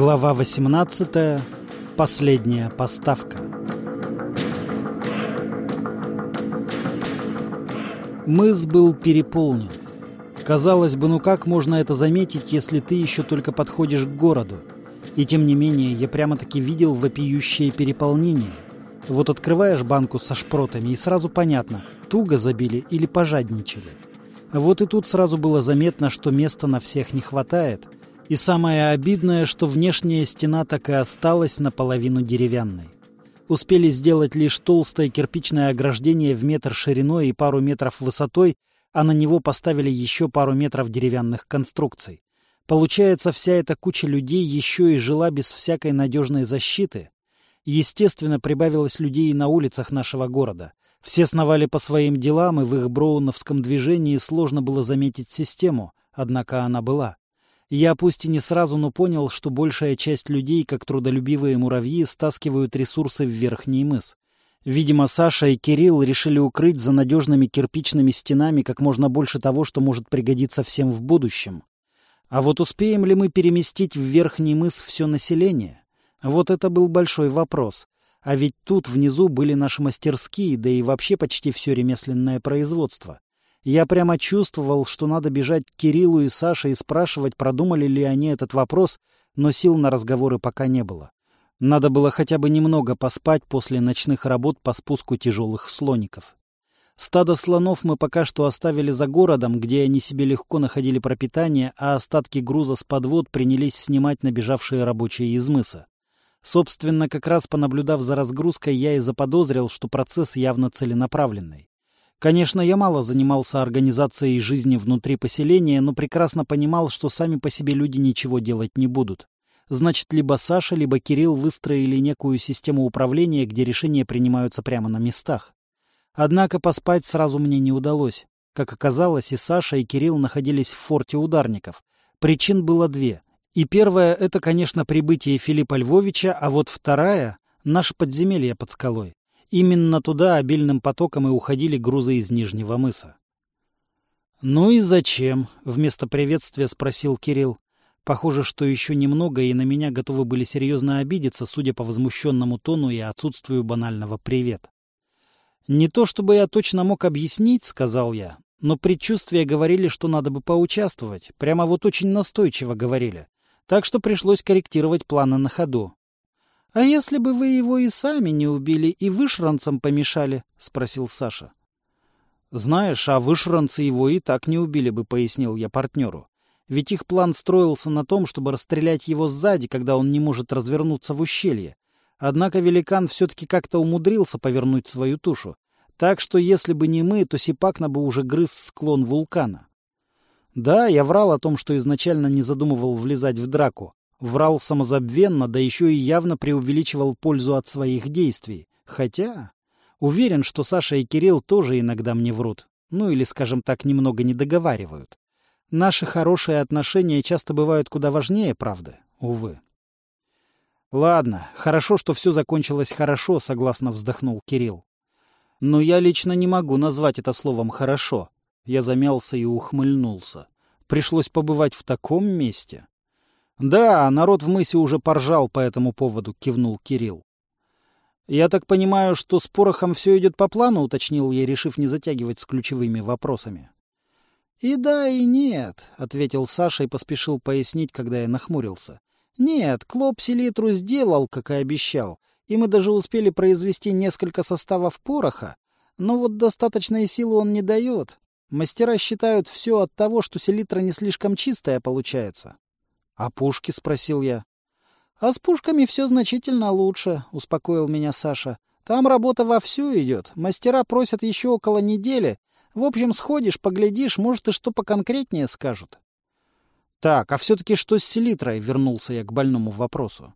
Глава 18. Последняя поставка. Мыс был переполнен. Казалось бы, ну как можно это заметить, если ты еще только подходишь к городу? И тем не менее, я прямо-таки видел вопиющее переполнение. Вот открываешь банку со шпротами, и сразу понятно, туго забили или пожадничали. Вот и тут сразу было заметно, что места на всех не хватает. И самое обидное, что внешняя стена так и осталась наполовину деревянной. Успели сделать лишь толстое кирпичное ограждение в метр шириной и пару метров высотой, а на него поставили еще пару метров деревянных конструкций. Получается, вся эта куча людей еще и жила без всякой надежной защиты. Естественно, прибавилось людей и на улицах нашего города. Все сновали по своим делам, и в их броуновском движении сложно было заметить систему, однако она была. Я пусть и не сразу, но понял, что большая часть людей, как трудолюбивые муравьи, стаскивают ресурсы в верхний мыс. Видимо, Саша и Кирилл решили укрыть за надежными кирпичными стенами как можно больше того, что может пригодиться всем в будущем. А вот успеем ли мы переместить в верхний мыс все население? Вот это был большой вопрос. А ведь тут внизу были наши мастерские, да и вообще почти все ремесленное производство. Я прямо чувствовал, что надо бежать к Кириллу и Саше и спрашивать, продумали ли они этот вопрос, но сил на разговоры пока не было. Надо было хотя бы немного поспать после ночных работ по спуску тяжелых слоников. Стадо слонов мы пока что оставили за городом, где они себе легко находили пропитание, а остатки груза с подвод принялись снимать набежавшие рабочие из мыса. Собственно, как раз понаблюдав за разгрузкой, я и заподозрил, что процесс явно целенаправленный. Конечно, я мало занимался организацией жизни внутри поселения, но прекрасно понимал, что сами по себе люди ничего делать не будут. Значит, либо Саша, либо Кирилл выстроили некую систему управления, где решения принимаются прямо на местах. Однако поспать сразу мне не удалось. Как оказалось, и Саша, и Кирилл находились в форте ударников. Причин было две — и первая — это, конечно, прибытие Филиппа Львовича, а вот вторая — наше подземелье под скалой. Именно туда обильным потоком и уходили грузы из Нижнего мыса. «Ну и зачем?» — вместо приветствия спросил Кирилл. Похоже, что еще немного, и на меня готовы были серьезно обидеться, судя по возмущенному тону и отсутствию банального «привет». «Не то чтобы я точно мог объяснить», — сказал я, но предчувствия говорили, что надо бы поучаствовать. Прямо вот очень настойчиво говорили так что пришлось корректировать планы на ходу. — А если бы вы его и сами не убили, и вышранцам помешали? — спросил Саша. — Знаешь, а вышранцы его и так не убили бы, — пояснил я партнеру. Ведь их план строился на том, чтобы расстрелять его сзади, когда он не может развернуться в ущелье. Однако великан все-таки как-то умудрился повернуть свою тушу. Так что если бы не мы, то Сипакна бы уже грыз склон вулкана. Да, я врал о том, что изначально не задумывал влезать в драку. Врал самозабвенно, да еще и явно преувеличивал пользу от своих действий. Хотя... Уверен, что Саша и Кирилл тоже иногда мне врут. Ну или, скажем так, немного не договаривают. Наши хорошие отношения часто бывают куда важнее правды, увы. Ладно, хорошо, что все закончилось хорошо, согласно вздохнул Кирилл. Но я лично не могу назвать это словом «хорошо». Я замялся и ухмыльнулся. Пришлось побывать в таком месте. Да, народ в мысе уже поржал по этому поводу, кивнул Кирилл. Я так понимаю, что с порохом все идет по плану, уточнил я, решив не затягивать с ключевыми вопросами. И да, и нет, ответил Саша и поспешил пояснить, когда я нахмурился. Нет, Клоп селитру сделал, как и обещал, и мы даже успели произвести несколько составов пороха, но вот достаточной силы он не дает. Мастера считают все от того, что селитра не слишком чистая получается. — А пушки? — спросил я. — А с пушками все значительно лучше, — успокоил меня Саша. — Там работа вовсю идет. Мастера просят еще около недели. В общем, сходишь, поглядишь, может, и что поконкретнее скажут. — Так, а все-таки что с селитрой? — вернулся я к больному вопросу.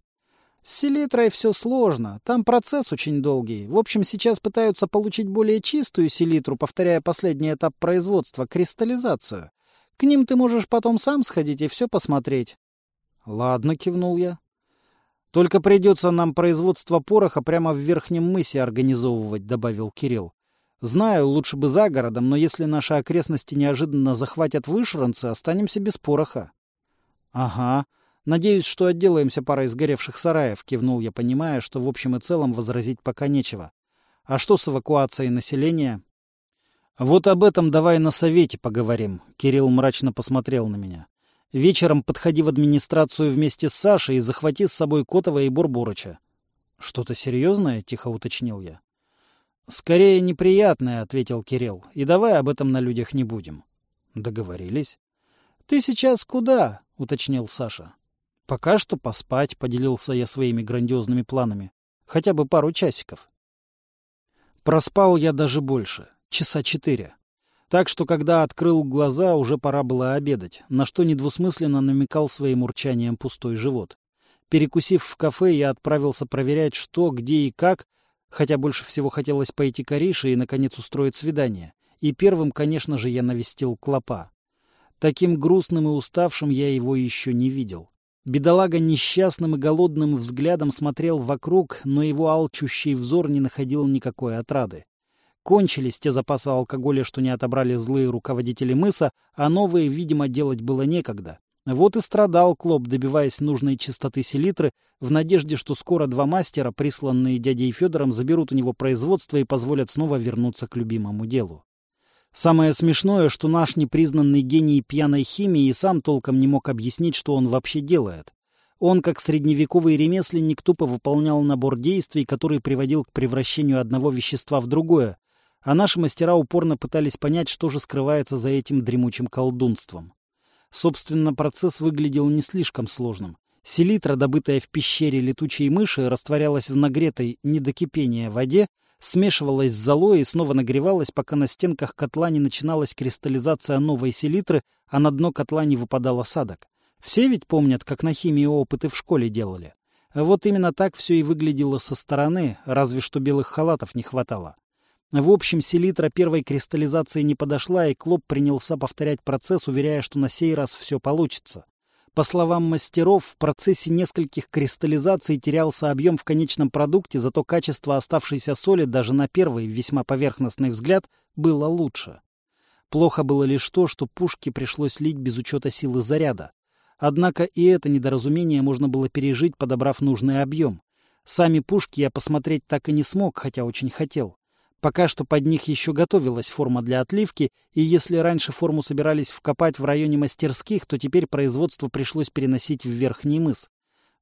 С селитрой все сложно, там процесс очень долгий. В общем, сейчас пытаются получить более чистую селитру, повторяя последний этап производства — кристаллизацию. К ним ты можешь потом сам сходить и все посмотреть. — Ладно, — кивнул я. — Только придется нам производство пороха прямо в верхнем мысе организовывать, — добавил Кирилл. — Знаю, лучше бы за городом, но если наши окрестности неожиданно захватят вышранцы, останемся без пороха. — Ага. «Надеюсь, что отделаемся парой сгоревших сараев», — кивнул я, понимая, что в общем и целом возразить пока нечего. «А что с эвакуацией населения?» «Вот об этом давай на совете поговорим», — Кирилл мрачно посмотрел на меня. «Вечером подходи в администрацию вместе с Сашей и захвати с собой Котова и Бурборыча». «Что-то серьезное?» — тихо уточнил я. «Скорее неприятное», — ответил Кирилл. «И давай об этом на людях не будем». «Договорились». «Ты сейчас куда?» — уточнил Саша. Пока что поспать, поделился я своими грандиозными планами. Хотя бы пару часиков. Проспал я даже больше. Часа четыре. Так что, когда открыл глаза, уже пора было обедать, на что недвусмысленно намекал своим урчанием пустой живот. Перекусив в кафе, я отправился проверять, что, где и как, хотя больше всего хотелось пойти к Арише и, наконец, устроить свидание. И первым, конечно же, я навестил Клопа. Таким грустным и уставшим я его еще не видел. Бедолага несчастным и голодным взглядом смотрел вокруг, но его алчущий взор не находил никакой отрады. Кончились те запасы алкоголя, что не отобрали злые руководители мыса, а новые, видимо, делать было некогда. Вот и страдал Клоп, добиваясь нужной чистоты селитры, в надежде, что скоро два мастера, присланные дядей Федором, заберут у него производство и позволят снова вернуться к любимому делу. Самое смешное, что наш непризнанный гений пьяной химии и сам толком не мог объяснить, что он вообще делает. Он, как средневековый ремесленник, тупо выполнял набор действий, который приводил к превращению одного вещества в другое, а наши мастера упорно пытались понять, что же скрывается за этим дремучим колдунством. Собственно, процесс выглядел не слишком сложным. Селитра, добытая в пещере летучей мыши, растворялась в нагретой, не до кипения воде, смешивалась с золой и снова нагревалась, пока на стенках котла не начиналась кристаллизация новой селитры, а на дно котла не выпадал осадок. Все ведь помнят, как на химии опыты в школе делали. Вот именно так все и выглядело со стороны, разве что белых халатов не хватало. В общем, селитра первой кристаллизации не подошла, и Клоп принялся повторять процесс, уверяя, что на сей раз все получится. По словам мастеров, в процессе нескольких кристаллизаций терялся объем в конечном продукте, зато качество оставшейся соли даже на первый, весьма поверхностный взгляд, было лучше. Плохо было лишь то, что пушки пришлось лить без учета силы заряда. Однако и это недоразумение можно было пережить, подобрав нужный объем. Сами пушки я посмотреть так и не смог, хотя очень хотел. Пока что под них еще готовилась форма для отливки, и если раньше форму собирались вкопать в районе мастерских, то теперь производство пришлось переносить в Верхний мыс.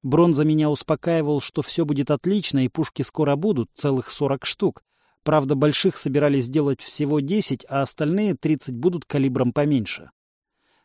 Бронза меня успокаивал, что все будет отлично, и пушки скоро будут, целых 40 штук. Правда, больших собирались сделать всего 10, а остальные 30 будут калибром поменьше.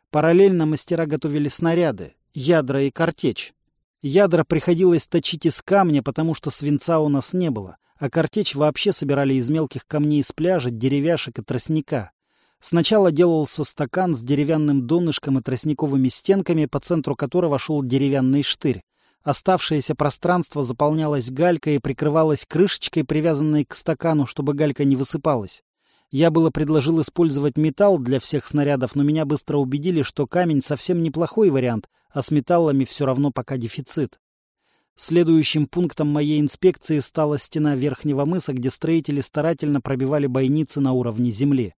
Параллельно мастера готовили снаряды, ядра и картечь. Ядра приходилось точить из камня, потому что свинца у нас не было — а картечь вообще собирали из мелких камней с пляжа, деревяшек и тростника. Сначала делался стакан с деревянным донышком и тростниковыми стенками, по центру которого шел деревянный штырь. Оставшееся пространство заполнялось галькой и прикрывалось крышечкой, привязанной к стакану, чтобы галька не высыпалась. Я было предложил использовать металл для всех снарядов, но меня быстро убедили, что камень совсем неплохой вариант, а с металлами все равно пока дефицит. Следующим пунктом моей инспекции стала стена верхнего мыса, где строители старательно пробивали бойницы на уровне земли.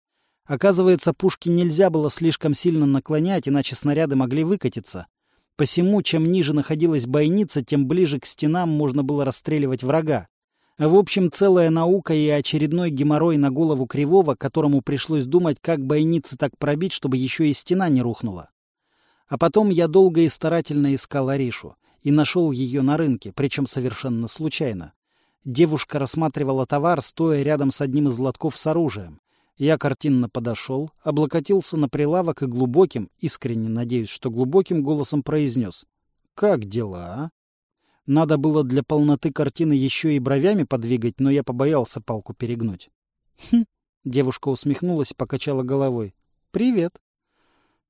Оказывается, пушки нельзя было слишком сильно наклонять, иначе снаряды могли выкатиться. Посему, чем ниже находилась бойница, тем ближе к стенам можно было расстреливать врага. В общем, целая наука и очередной геморрой на голову Кривого, которому пришлось думать, как бойницы так пробить, чтобы еще и стена не рухнула. А потом я долго и старательно искал Аришу и нашел ее на рынке, причем совершенно случайно. Девушка рассматривала товар, стоя рядом с одним из лотков с оружием. Я картинно подошел, облокотился на прилавок и глубоким, искренне надеюсь, что глубоким голосом произнес. «Как дела?» Надо было для полноты картины еще и бровями подвигать, но я побоялся палку перегнуть. «Хм!» — девушка усмехнулась и покачала головой. «Привет!»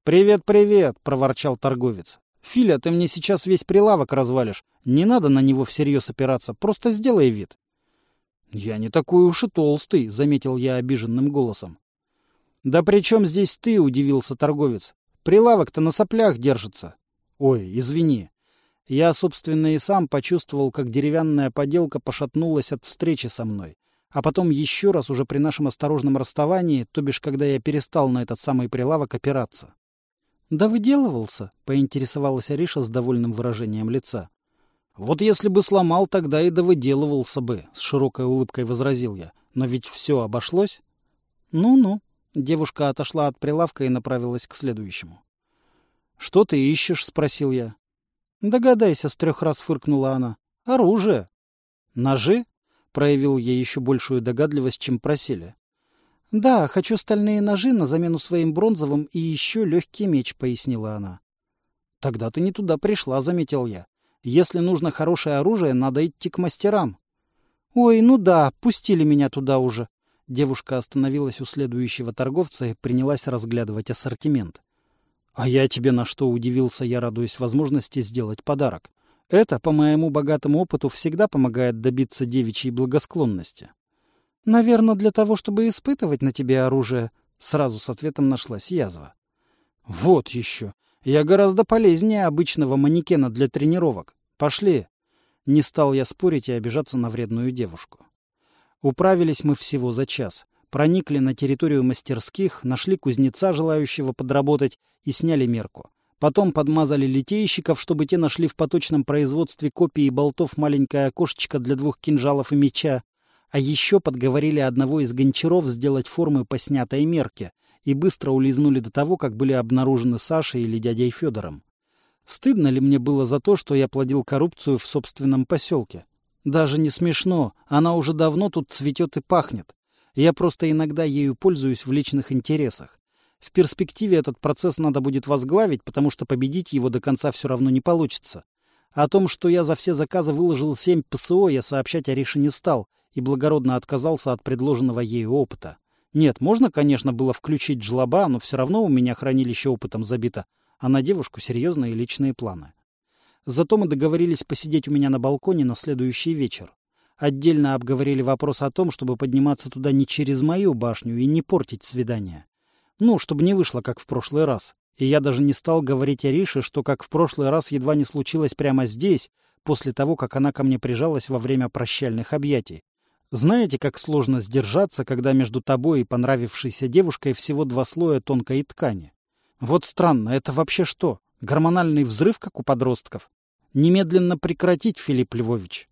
«Привет, привет!» — проворчал торговец. «Филя, ты мне сейчас весь прилавок развалишь. Не надо на него всерьез опираться, просто сделай вид». «Я не такой уж и толстый», — заметил я обиженным голосом. «Да при чем здесь ты?» — удивился торговец. «Прилавок-то на соплях держится». «Ой, извини». Я, собственно, и сам почувствовал, как деревянная поделка пошатнулась от встречи со мной. А потом еще раз уже при нашем осторожном расставании, то бишь, когда я перестал на этот самый прилавок опираться. Да выделывался, поинтересовалась Ариша с довольным выражением лица. Вот если бы сломал, тогда и довыделывался бы, с широкой улыбкой возразил я. Но ведь все обошлось. Ну-ну. Девушка отошла от прилавка и направилась к следующему. Что ты ищешь? спросил я. Догадайся, с трех раз фыркнула она. Оружие. Ножи? Проявил я еще большую догадливость, чем просили. «Да, хочу стальные ножи на замену своим бронзовым и еще легкий меч», — пояснила она. «Тогда ты не туда пришла», — заметил я. «Если нужно хорошее оружие, надо идти к мастерам». «Ой, ну да, пустили меня туда уже». Девушка остановилась у следующего торговца и принялась разглядывать ассортимент. «А я тебе на что удивился, я радуюсь возможности сделать подарок. Это, по моему богатому опыту, всегда помогает добиться девичьей благосклонности». «Наверное, для того, чтобы испытывать на тебе оружие», — сразу с ответом нашлась язва. «Вот еще. Я гораздо полезнее обычного манекена для тренировок. Пошли». Не стал я спорить и обижаться на вредную девушку. Управились мы всего за час. Проникли на территорию мастерских, нашли кузнеца, желающего подработать, и сняли мерку. Потом подмазали литейщиков, чтобы те нашли в поточном производстве копии болтов маленькое окошечко для двух кинжалов и меча. А еще подговорили одного из гончаров сделать формы по снятой мерке и быстро улизнули до того, как были обнаружены Сашей или дядей Федором. Стыдно ли мне было за то, что я плодил коррупцию в собственном поселке? Даже не смешно, она уже давно тут цветет и пахнет. Я просто иногда ею пользуюсь в личных интересах. В перспективе этот процесс надо будет возглавить, потому что победить его до конца все равно не получится. О том, что я за все заказы выложил семь ПСО, я сообщать Арише не стал и благородно отказался от предложенного ею опыта. Нет, можно, конечно, было включить жлоба, но все равно у меня хранилище опытом забито, а на девушку серьезные личные планы. Зато мы договорились посидеть у меня на балконе на следующий вечер. Отдельно обговорили вопрос о том, чтобы подниматься туда не через мою башню и не портить свидание. Ну, чтобы не вышло, как в прошлый раз. И я даже не стал говорить Арише, что как в прошлый раз едва не случилось прямо здесь, после того, как она ко мне прижалась во время прощальных объятий. Знаете, как сложно сдержаться, когда между тобой и понравившейся девушкой всего два слоя тонкой ткани? Вот странно, это вообще что? Гормональный взрыв, как у подростков? Немедленно прекратить, Филипп Львович.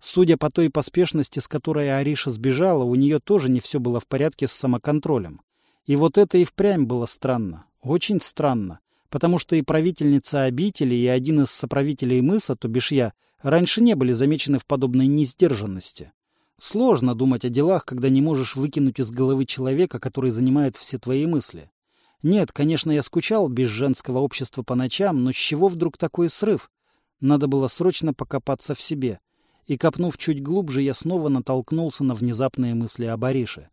Судя по той поспешности, с которой Ариша сбежала, у нее тоже не все было в порядке с самоконтролем. И вот это и впрямь было странно. Очень странно. Потому что и правительница обители, и один из соправителей мыса, то бишь я, раньше не были замечены в подобной несдержанности. Сложно думать о делах, когда не можешь выкинуть из головы человека, который занимает все твои мысли. Нет, конечно, я скучал без женского общества по ночам, но с чего вдруг такой срыв? Надо было срочно покопаться в себе. И, копнув чуть глубже, я снова натолкнулся на внезапные мысли о Барише.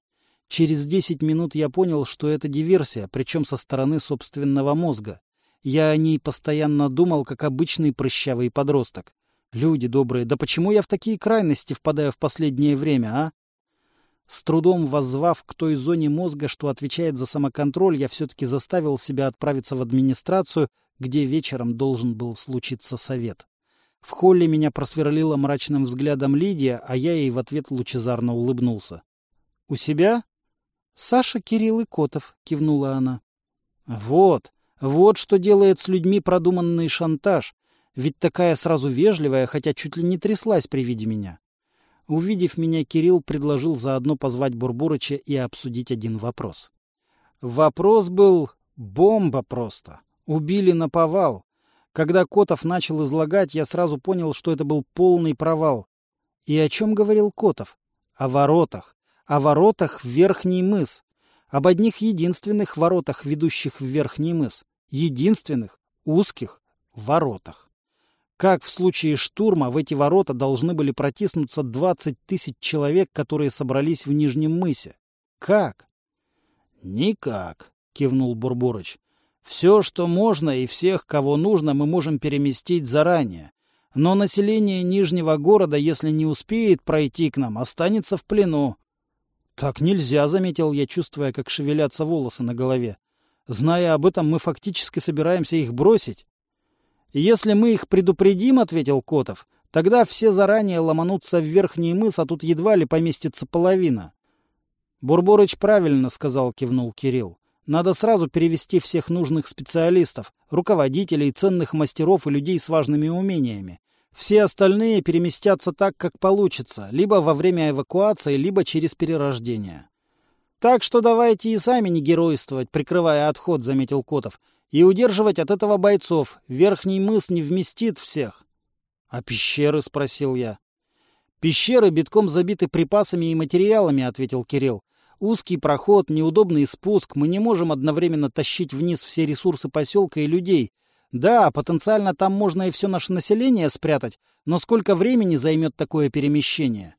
Через десять минут я понял, что это диверсия, причем со стороны собственного мозга. Я о ней постоянно думал, как обычный прыщавый подросток. Люди добрые, да почему я в такие крайности впадаю в последнее время, а? С трудом воззвав к той зоне мозга, что отвечает за самоконтроль, я все-таки заставил себя отправиться в администрацию, где вечером должен был случиться совет. В холле меня просверлила мрачным взглядом Лидия, а я ей в ответ лучезарно улыбнулся. — У себя? — Саша, Кирилл и Котов, — кивнула она. — Вот, вот что делает с людьми продуманный шантаж. Ведь такая сразу вежливая, хотя чуть ли не тряслась при виде меня. Увидев меня, Кирилл предложил заодно позвать Бурбурыча и обсудить один вопрос. Вопрос был бомба просто. Убили на повал. Когда Котов начал излагать, я сразу понял, что это был полный провал. И о чем говорил Котов? О воротах. О воротах в Верхний мыс. Об одних единственных воротах, ведущих в Верхний мыс. Единственных, узких воротах. Как в случае штурма в эти ворота должны были протиснуться 20 тысяч человек, которые собрались в Нижнем мысе? Как? Никак, кивнул Бурборыч. Все, что можно и всех, кого нужно, мы можем переместить заранее. Но население Нижнего города, если не успеет пройти к нам, останется в плену. Так нельзя, заметил я, чувствуя, как шевелятся волосы на голове. Зная об этом, мы фактически собираемся их бросить. «Если мы их предупредим, — ответил Котов, — тогда все заранее ломанутся в верхний мыс, а тут едва ли поместится половина». «Бурборыч правильно сказал», — кивнул Кирилл. Надо сразу перевести всех нужных специалистов, руководителей, ценных мастеров и людей с важными умениями. Все остальные переместятся так, как получится, либо во время эвакуации, либо через перерождение. Так что давайте и сами не геройствовать, прикрывая отход, заметил Котов, и удерживать от этого бойцов. Верхний мыс не вместит всех. — А пещеры? — спросил я. — Пещеры битком забиты припасами и материалами, — ответил Кирилл. Узкий проход, неудобный спуск, мы не можем одновременно тащить вниз все ресурсы поселка и людей. Да, потенциально там можно и все наше население спрятать, но сколько времени займет такое перемещение?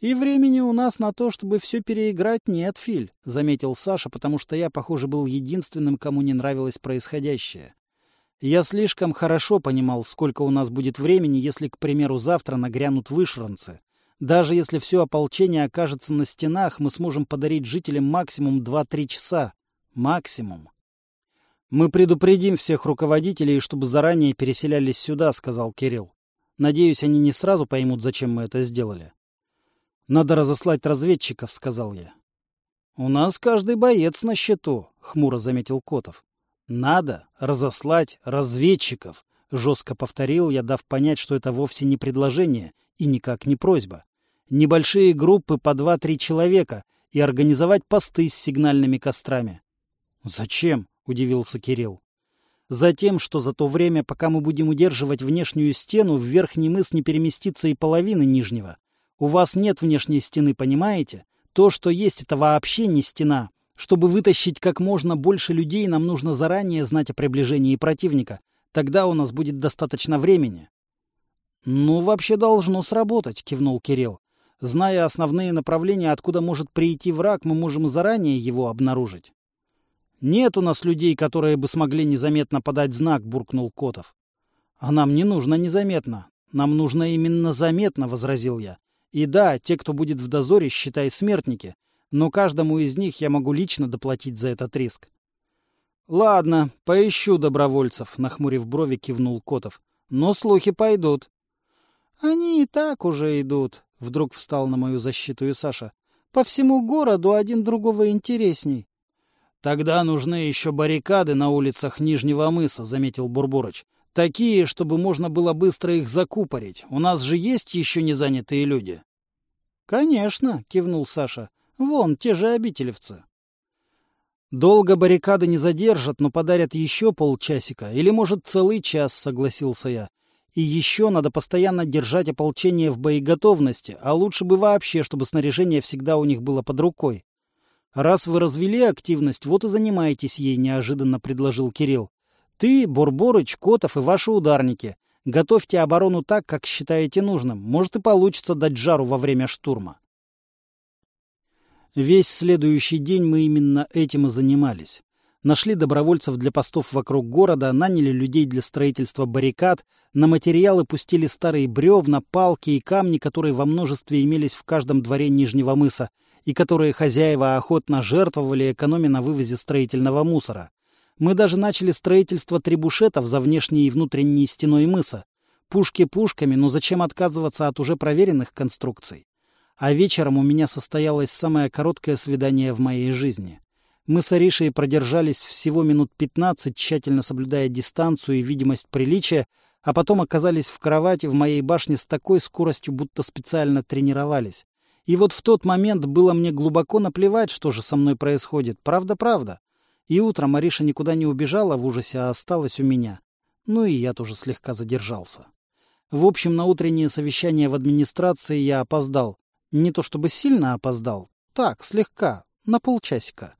«И времени у нас на то, чтобы все переиграть, нет, Филь», — заметил Саша, потому что я, похоже, был единственным, кому не нравилось происходящее. Я слишком хорошо понимал, сколько у нас будет времени, если, к примеру, завтра нагрянут вышранцы. Даже если все ополчение окажется на стенах, мы сможем подарить жителям максимум 2-3 часа. Максимум. «Мы предупредим всех руководителей, чтобы заранее переселялись сюда», — сказал Кирилл. «Надеюсь, они не сразу поймут, зачем мы это сделали». «Надо разослать разведчиков», — сказал я. «У нас каждый боец на счету», — хмуро заметил Котов. «Надо разослать разведчиков», — жестко повторил я, дав понять, что это вовсе не предложение и никак не просьба. Небольшие группы по два-три человека и организовать посты с сигнальными кострами. «Зачем?» — удивился Кирилл. «Затем, что за то время, пока мы будем удерживать внешнюю стену, в верхний мыс не переместится и половины нижнего. У вас нет внешней стены, понимаете? То, что есть, это вообще не стена. Чтобы вытащить как можно больше людей, нам нужно заранее знать о приближении противника. Тогда у нас будет достаточно времени. «Ну, вообще должно сработать», — кивнул Кирилл. «Зная основные направления, откуда может прийти враг, мы можем заранее его обнаружить». «Нет у нас людей, которые бы смогли незаметно подать знак», — буркнул Котов. «А нам не нужно незаметно. Нам нужно именно заметно», — возразил я. «И да, те, кто будет в дозоре, считай смертники, но каждому из них я могу лично доплатить за этот риск». «Ладно, поищу добровольцев», — нахмурив брови, кивнул Котов. «Но слухи пойдут». «Они и так уже идут», — вдруг встал на мою защиту и Саша. «По всему городу один другого интересней». «Тогда нужны еще баррикады на улицах Нижнего мыса», — заметил Бурборыч. «Такие, чтобы можно было быстро их закупорить. У нас же есть еще не занятые люди». «Конечно», — кивнул Саша. «Вон, те же обителевцы». «Долго баррикады не задержат, но подарят еще полчасика. Или, может, целый час», — согласился я. И еще надо постоянно держать ополчение в боеготовности, а лучше бы вообще, чтобы снаряжение всегда у них было под рукой. «Раз вы развели активность, вот и занимайтесь ей», — неожиданно предложил Кирилл. «Ты, Бурборыч, Котов и ваши ударники. Готовьте оборону так, как считаете нужным. Может и получится дать жару во время штурма». Весь следующий день мы именно этим и занимались нашли добровольцев для постов вокруг города, наняли людей для строительства баррикад, на материалы пустили старые бревна, палки и камни, которые во множестве имелись в каждом дворе Нижнего мыса, и которые хозяева охотно жертвовали, экономя на вывозе строительного мусора. Мы даже начали строительство трибушетов за внешней и внутренней стеной мыса. Пушки пушками, но зачем отказываться от уже проверенных конструкций? А вечером у меня состоялось самое короткое свидание в моей жизни. Мы с Аришей продержались всего минут пятнадцать, тщательно соблюдая дистанцию и видимость приличия, а потом оказались в кровати в моей башне с такой скоростью, будто специально тренировались. И вот в тот момент было мне глубоко наплевать, что же со мной происходит. Правда-правда. И утром Ариша никуда не убежала в ужасе, а осталась у меня. Ну и я тоже слегка задержался. В общем, на утреннее совещание в администрации я опоздал. Не то чтобы сильно опоздал. Так, слегка, на полчасика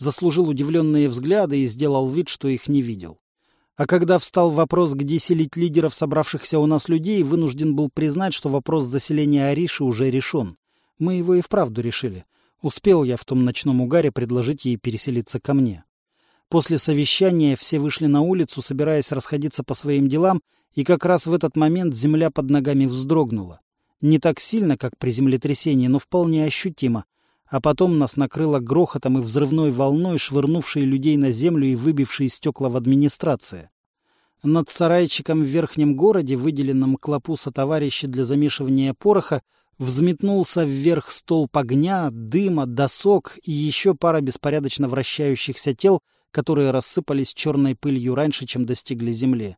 заслужил удивленные взгляды и сделал вид, что их не видел. А когда встал вопрос, где селить лидеров собравшихся у нас людей, вынужден был признать, что вопрос заселения Ариши уже решен. Мы его и вправду решили. Успел я в том ночном угаре предложить ей переселиться ко мне. После совещания все вышли на улицу, собираясь расходиться по своим делам, и как раз в этот момент земля под ногами вздрогнула. Не так сильно, как при землетрясении, но вполне ощутимо — а потом нас накрыло грохотом и взрывной волной, швырнувшей людей на землю и выбившей стекла в администрации. Над сарайчиком в верхнем городе, выделенном клопу товарища для замешивания пороха, Взметнулся вверх столб огня, дыма, досок и еще пара беспорядочно вращающихся тел, которые рассыпались черной пылью раньше, чем достигли земли.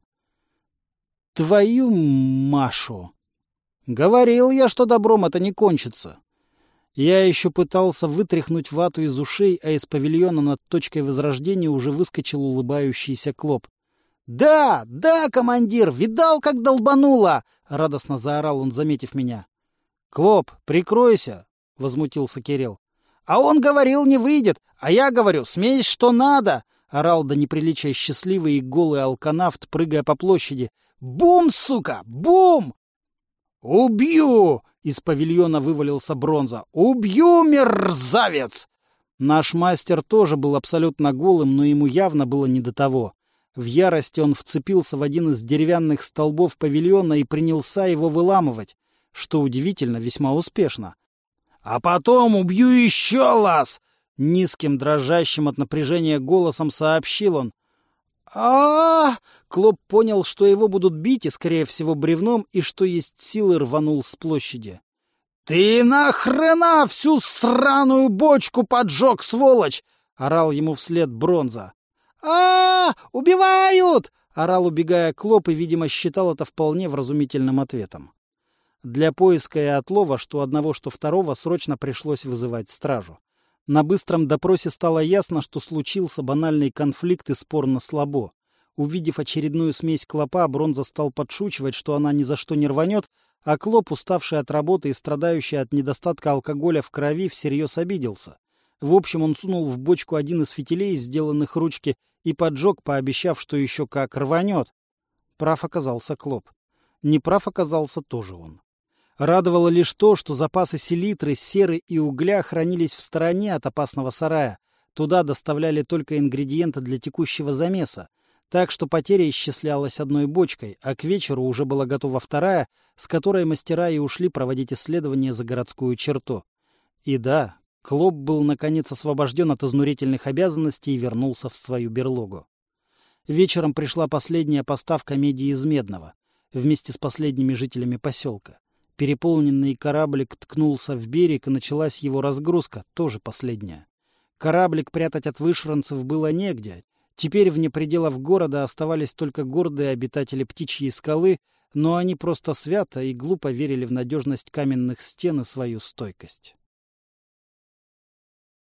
«Твою Машу!» «Говорил я, что добром это не кончится!» Я еще пытался вытряхнуть вату из ушей, а из павильона над точкой возрождения уже выскочил улыбающийся Клоп. «Да, да, командир, видал, как долбануло!» — радостно заорал он, заметив меня. «Клоп, прикройся!» — возмутился Кирилл. «А он говорил, не выйдет, а я говорю, смесь что надо!» — орал до неприличия счастливый и голый алканавт, прыгая по площади. «Бум, сука! Бум!» «Убью!» — из павильона вывалился бронза. «Убью, мерзавец!» Наш мастер тоже был абсолютно голым, но ему явно было не до того. В ярости он вцепился в один из деревянных столбов павильона и принялся его выламывать, что удивительно, весьма успешно. «А потом убью еще лаз!» — низким, дрожащим от напряжения голосом сообщил он а, Клоп понял, что его будут бить, и, скорее всего, бревном, и что есть силы рванул с площади. «Ты нахрена всю сраную бочку поджег, сволочь!» — орал ему вслед Бронза. а, Убивают!» — орал, убегая Клоп, и, видимо, считал это вполне вразумительным ответом. Для поиска и отлова, что одного, что второго, срочно пришлось вызывать стражу. На быстром допросе стало ясно, что случился банальный конфликт и спор на слабо. Увидев очередную смесь клопа, Бронза стал подшучивать, что она ни за что не рванет, а Клоп, уставший от работы и страдающий от недостатка алкоголя в крови, всерьез обиделся. В общем, он сунул в бочку один из фитилей, сделанных ручки, и поджег, пообещав, что еще как рванет. Прав оказался Клоп. Неправ оказался тоже он. Радовало лишь то, что запасы селитры, серы и угля хранились в стороне от опасного сарая. Туда доставляли только ингредиенты для текущего замеса. Так что потеря исчислялась одной бочкой, а к вечеру уже была готова вторая, с которой мастера и ушли проводить исследования за городскую черту. И да, Клоп был наконец освобожден от изнурительных обязанностей и вернулся в свою берлогу. Вечером пришла последняя поставка меди из Медного, вместе с последними жителями поселка. Переполненный кораблик ткнулся в берег, и началась его разгрузка, тоже последняя. Кораблик прятать от вышранцев было негде. Теперь вне пределов города оставались только гордые обитатели птичьей скалы, но они просто свято и глупо верили в надежность каменных стен и свою стойкость.